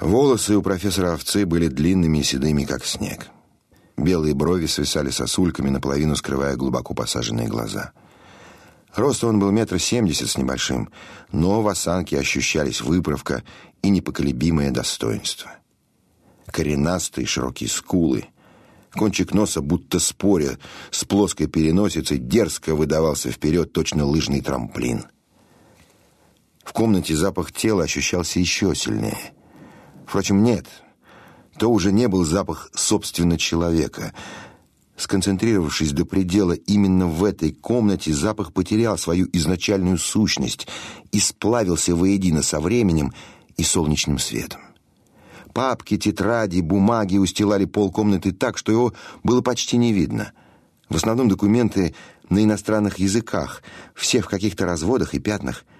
Волосы у профессора овцы были длинными и седыми, как снег. Белые брови свисали сосульками, наполовину скрывая глубоко посаженные глаза. Рост он был метр семьдесят с небольшим, но в осанке ощущались выправка и непоколебимое достоинство. Коренастые широкие скулы, кончик носа, будто споря с плоской переносицей, дерзко выдавался вперед точно лыжный трамплин. В комнате запах тела ощущался еще сильнее. Впрочем, нет, то уже не был запах собственно человека. Сконцентрировавшись до предела именно в этой комнате, запах потерял свою изначальную сущность и сплавился воедино со временем и солнечным светом. Папки, тетради, бумаги устилали пол комнаты так, что его было почти не видно. В основном документы на иностранных языках, все в каких-то разводах и пятнах –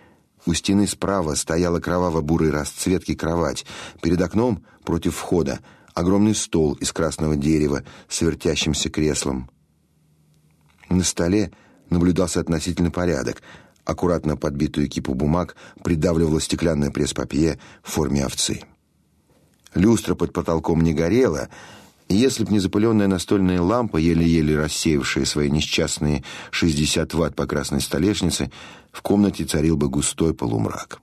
у стены справа стояла кроваво-бурой расцветки кровать. Перед окном, против входа, огромный стол из красного дерева с вертящимся креслом. На столе наблюдался относительный порядок. Аккуратно подбитую кипу бумаг придавливала стеклянное пресс-папье в форме овцы. Люстра под потолком не горела, и если б не запыленная настольная лампа, еле-еле рассеявшая свои несчастные 60 ватт по красной столешнице, в комнате царил бы густой полумрак.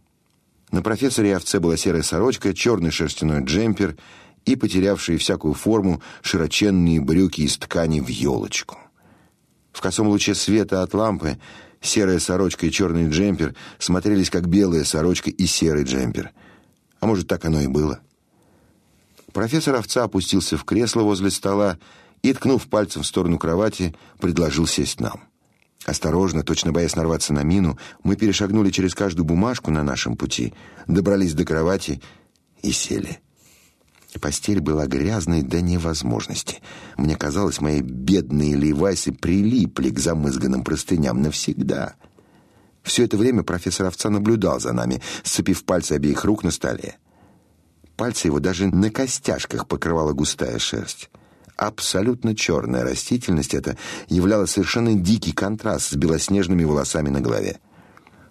На профессоре овце была серая сорочка, черный шерстяной джемпер и потерявшие всякую форму широченные брюки из ткани в елочку. В косом луче света от лампы серая сорочка и черный джемпер смотрелись как белая сорочка и серый джемпер. А может, так оно и было. Профессор овца опустился в кресло возле стола и, ткнув пальцем в сторону кровати, предложил сесть нам. Осторожно, точно боясь нарваться на мину, мы перешагнули через каждую бумажку на нашем пути, добрались до кровати и сели. Постель была грязной до невозможности. Мне казалось, мои бедные левайсы прилипли к замызганным простыням навсегда. Все это время профессор овца наблюдал за нами, сцепив пальцы обеих рук на столе. Пальцы его даже на костяшках покрывала густая шерсть. Абсолютно черная растительность эта являла совершенно дикий контраст с белоснежными волосами на голове.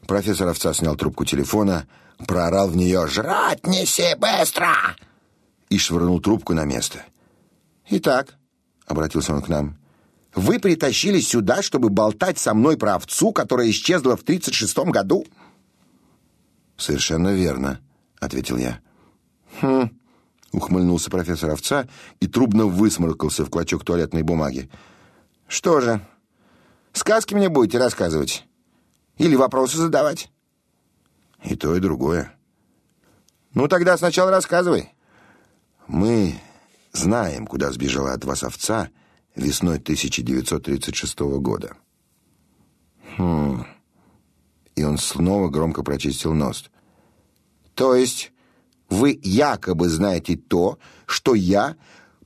Профессор овца снял трубку телефона, проорал в нее «Жрать неси быстро!» и швырнул трубку на место. «Итак», — обратился он к нам, — «вы притащили сюда, чтобы болтать со мной про овцу, которая исчезла в тридцать шестом году?» «Совершенно верно», — ответил я. «Хм...» — ухмыльнулся профессор овца и трубно высморкался в клочок туалетной бумаги. «Что же, сказки мне будете рассказывать? Или вопросы задавать?» «И то, и другое». «Ну, тогда сначала рассказывай». «Мы знаем, куда сбежала от вас овца весной 1936 года». «Хм...» И он снова громко прочистил нос. «То есть вы якобы знаете то, что я,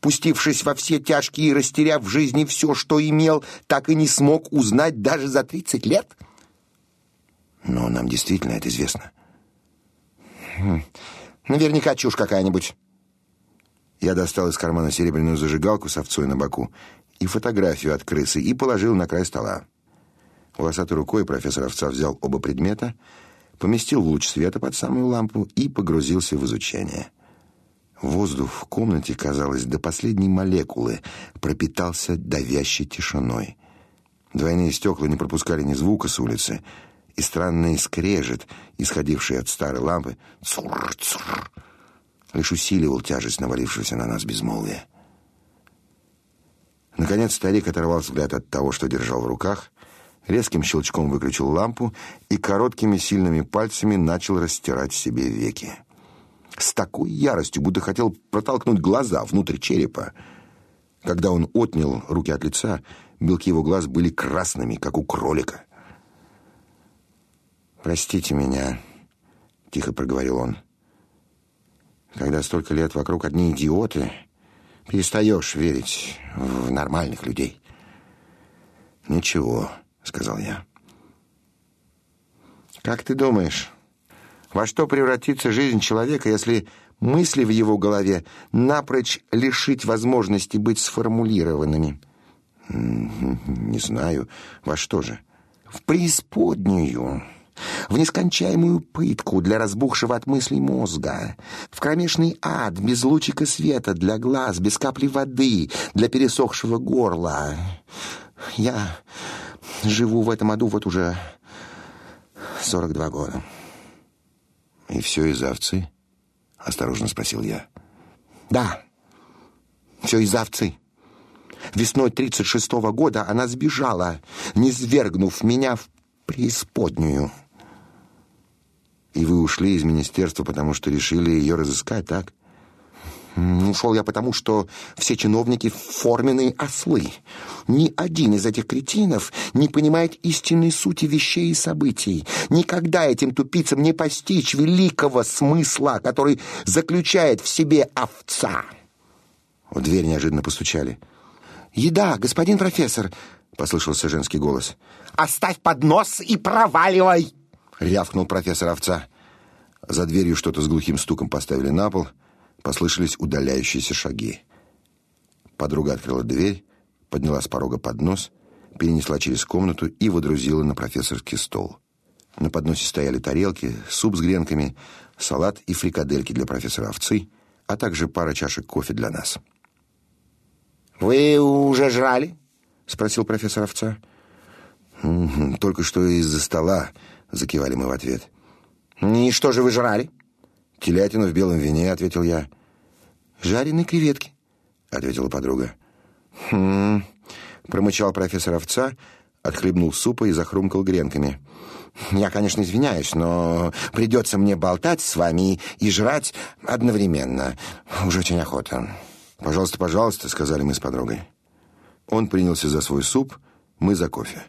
пустившись во все тяжкие и растеряв в жизни все, что имел, так и не смог узнать даже за тридцать лет? Но нам действительно это известно. Хм, наверняка чушь какая-нибудь. Я достал из кармана серебряную зажигалку с овцой на боку и фотографию от крысы и положил на край стола. Волосатой рукой профессор овца взял оба предмета — поместил луч света под самую лампу и погрузился в изучение. Воздух в комнате, казалось, до последней молекулы пропитался давящей тишиной. Двойные стекла не пропускали ни звука с улицы, и странный скрежет, исходивший от старой лампы, цур-цур, лишь усиливал тяжесть навалившегося на нас безмолвия. Наконец старик оторвал взгляд от того, что держал в руках, резким щелчком выключил лампу и короткими сильными пальцами начал растирать себе веки. С такой яростью, будто хотел протолкнуть глаза внутрь черепа. Когда он отнял руки от лица, белки его глаз были красными, как у кролика. «Простите меня», — тихо проговорил он. «Когда столько лет вокруг одни идиоты, перестаешь верить в нормальных людей». «Ничего» сказал я. Как ты думаешь, во что превратится жизнь человека, если мысли в его голове напрочь лишить возможности быть сформулированными? Не знаю, во что же? В преисподнюю. в нескончаемую пытку для разбухшего от мыслей мозга, в кромешный ад без лучика света для глаз, без капли воды для пересохшего горла. Я живу в этом аду вот уже 42 года. «И все из-за овцы?» — осторожно спросил я. «Да, все из-за овцы». Весной 36-го года она сбежала, не свергнув меня в преисподнюю. И вы ушли из министерства, потому что решили ее разыскать, так? Ушел я потому, что все чиновники форменные ослы. Ни один из этих кретинов не понимает истинной сути вещей и событий. Никогда этим тупицам не постичь великого смысла, который заключает в себе овца. В дверь неожиданно постучали. «Еда, господин профессор!» — послышался женский голос. «Оставь поднос и проваливай!» — рявкнул профессор овца. За дверью что-то с глухим стуком поставили на пол — Послышались удаляющиеся шаги. Подруга открыла дверь, подняла с порога поднос, перенесла через комнату и водрузила на профессорский стол. На подносе стояли тарелки, суп с гренками, салат и фрикадельки для профессора овцы, а также пара чашек кофе для нас. «Вы уже жрали?» — спросил профессор овца. «Только что из-за стола», — закивали мы в ответ. «И что же вы жрали?» «Телятину в белом вине», — ответил я. «Жареные креветки», — ответила подруга. «Хм...» — промычал профессор овца, отхлебнул супа и захрумкал гренками. «Я, конечно, извиняюсь, но придется мне болтать с вами и жрать одновременно. Уже очень охота». «Пожалуйста, пожалуйста», — сказали мы с подругой. Он принялся за свой суп, мы за кофе.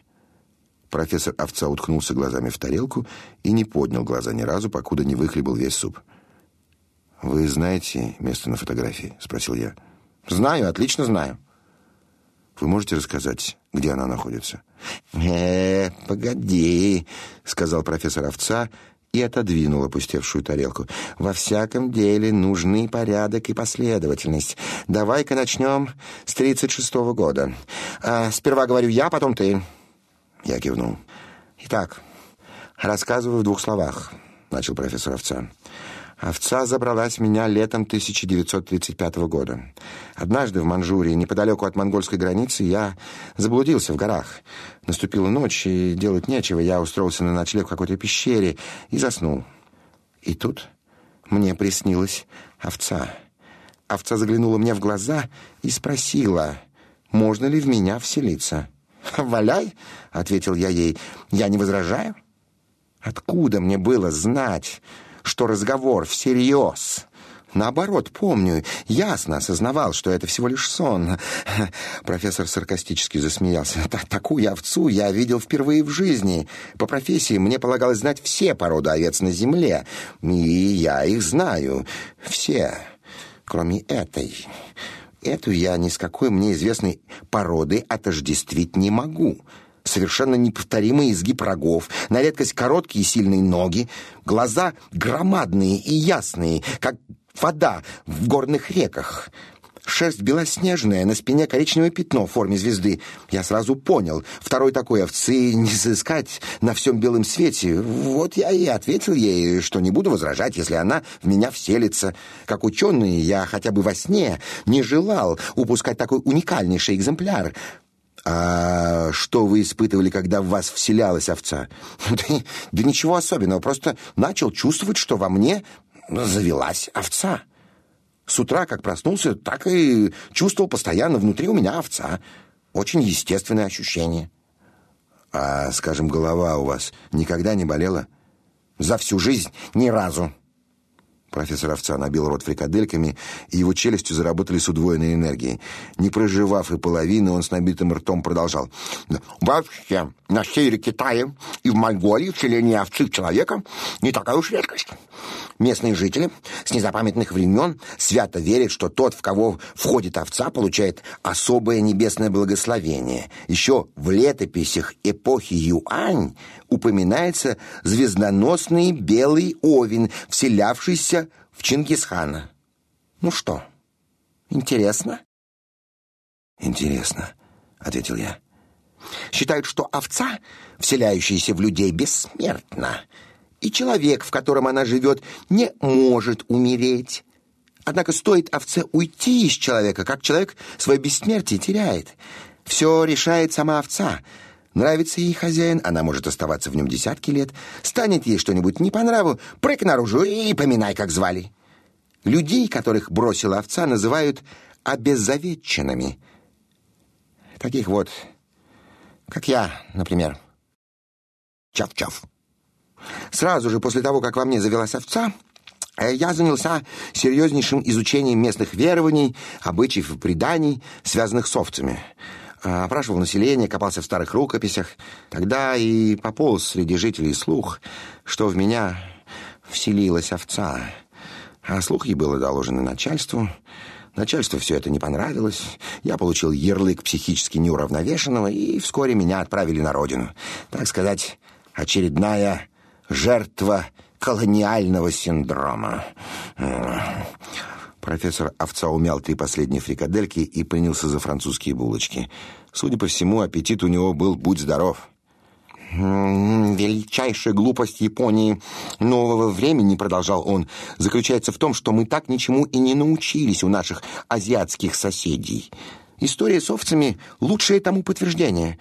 Профессор овца уткнулся глазами в тарелку и не поднял глаза ни разу, покуда не выхлебал весь суп. «Вы знаете место на фотографии?» — спросил я. «Знаю, отлично знаю». «Вы можете рассказать, где она находится?» «Э, погоди», — сказал профессор Овца и отодвинул опустевшую тарелку. «Во всяком деле нужны порядок и последовательность. Давай-ка начнем с тридцать шестого года. А, сперва говорю я, потом ты». Я кивнул. «Итак, рассказываю в двух словах», — начал профессор Овца. Овца забралась меня летом 1935 года. Однажды в Манчжурии, неподалеку от монгольской границы, я заблудился в горах. Наступила ночь, и делать нечего. Я устроился на ночлег в какой-то пещере и заснул. И тут мне приснилась овца. Овца заглянула мне в глаза и спросила, можно ли в меня вселиться. «Валяй», — ответил я ей, — «я не возражаю». Откуда мне было знать что разговор всерьез. Наоборот, помню, ясно осознавал, что это всего лишь сон. Профессор саркастически засмеялся. Такую овцу я видел впервые в жизни. По профессии мне полагалось знать все породы овец на земле. И я их знаю. Все, кроме этой. Эту я ни с какой мне известной породы отождествить не могу совершенно неповторимый изгиб рогов, на редкость короткие и сильные ноги, глаза громадные и ясные, как вода в горных реках. Шерсть белоснежная, на спине коричневое пятно в форме звезды. Я сразу понял, второй такой овцы не сыскать на всем белом свете. Вот я и ответил ей, что не буду возражать, если она в меня вселится. Как ученый, я хотя бы во сне не желал упускать такой уникальнейший экземпляр. «А что вы испытывали, когда в вас вселялась овца?» «Да, да ничего особенного, просто начал чувствовать, что во мне завелась овца. С утра, как проснулся, так и чувствовал постоянно внутри у меня овца. Очень естественное ощущение». «А, скажем, голова у вас никогда не болела?» «За всю жизнь ни разу». Профессор овца набил рот фрикадельками, и его челюсти заработали с удвоенной энергией. Не проживав и половины, он с набитым ртом продолжал. «Вообще, на севере Китая и в Монголии вселение овцы человека не такая уж редкость. Местные жители с незапамятных времен свято верят, что тот, в кого входит овца, получает особое небесное благословение. Еще в летописях эпохи Юань упоминается звездоносный белый овен, вселявшийся в Чингисхана. Ну что, интересно? Интересно, ответил я. Считают, что овца, вселяющаяся в людей, бессмертна, и человек, в котором она живет, не может умереть. Однако стоит овце уйти из человека, как человек свое бессмертие теряет. Все решает сама овца. Нравится ей хозяин, она может оставаться в нем десятки лет. Станет ей что-нибудь не по нраву, прыг наружу и поминай, как звали. Людей, которых бросила овца, называют обеззаветченными. Таких вот, как я, например. Чав-чав. Сразу же после того, как во мне завелась овца, э, я занялся серьезнейшим изучением местных верований, обычаев и преданий, связанных с овцами. Э, опрашивал население, копался в старых рукописях. Тогда и пополз среди жителей слух, что в меня вселилась овца. А слух ей было доложено начальству. Начальству все это не понравилось. Я получил ярлык психически неуравновешенного, и вскоре меня отправили на родину. Так сказать, очередная жертва колониального синдрома. Профессор Овца умял три последние фрикадельки и принялся за французские булочки. Судя по всему, аппетит у него был «будь здоров». «Величайшая глупость Японии нового времени, — продолжал он, — заключается в том, что мы так ничему и не научились у наших азиатских соседей. История с овцами — лучшее тому подтверждение.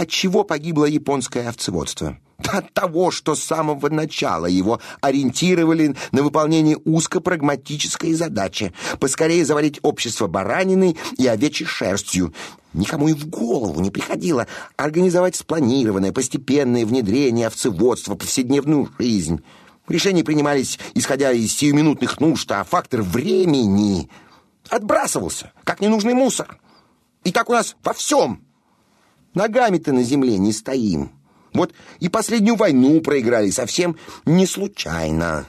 От чего погибло японское овцеводство?» От того, что с самого начала его ориентировали на выполнение узкопрагматической задачи поскорее завалить общество бараниной и овечьей шерстью. Никому и в голову не приходило организовать спланированное постепенное внедрение овцеводства в повседневную жизнь. Решения принимались, исходя из сиюминутных нужд, а фактор времени отбрасывался, как ненужный мусор. И так у нас во всем. Ногами-то на земле не стоим. Вот и последнюю войну проиграли совсем не случайно.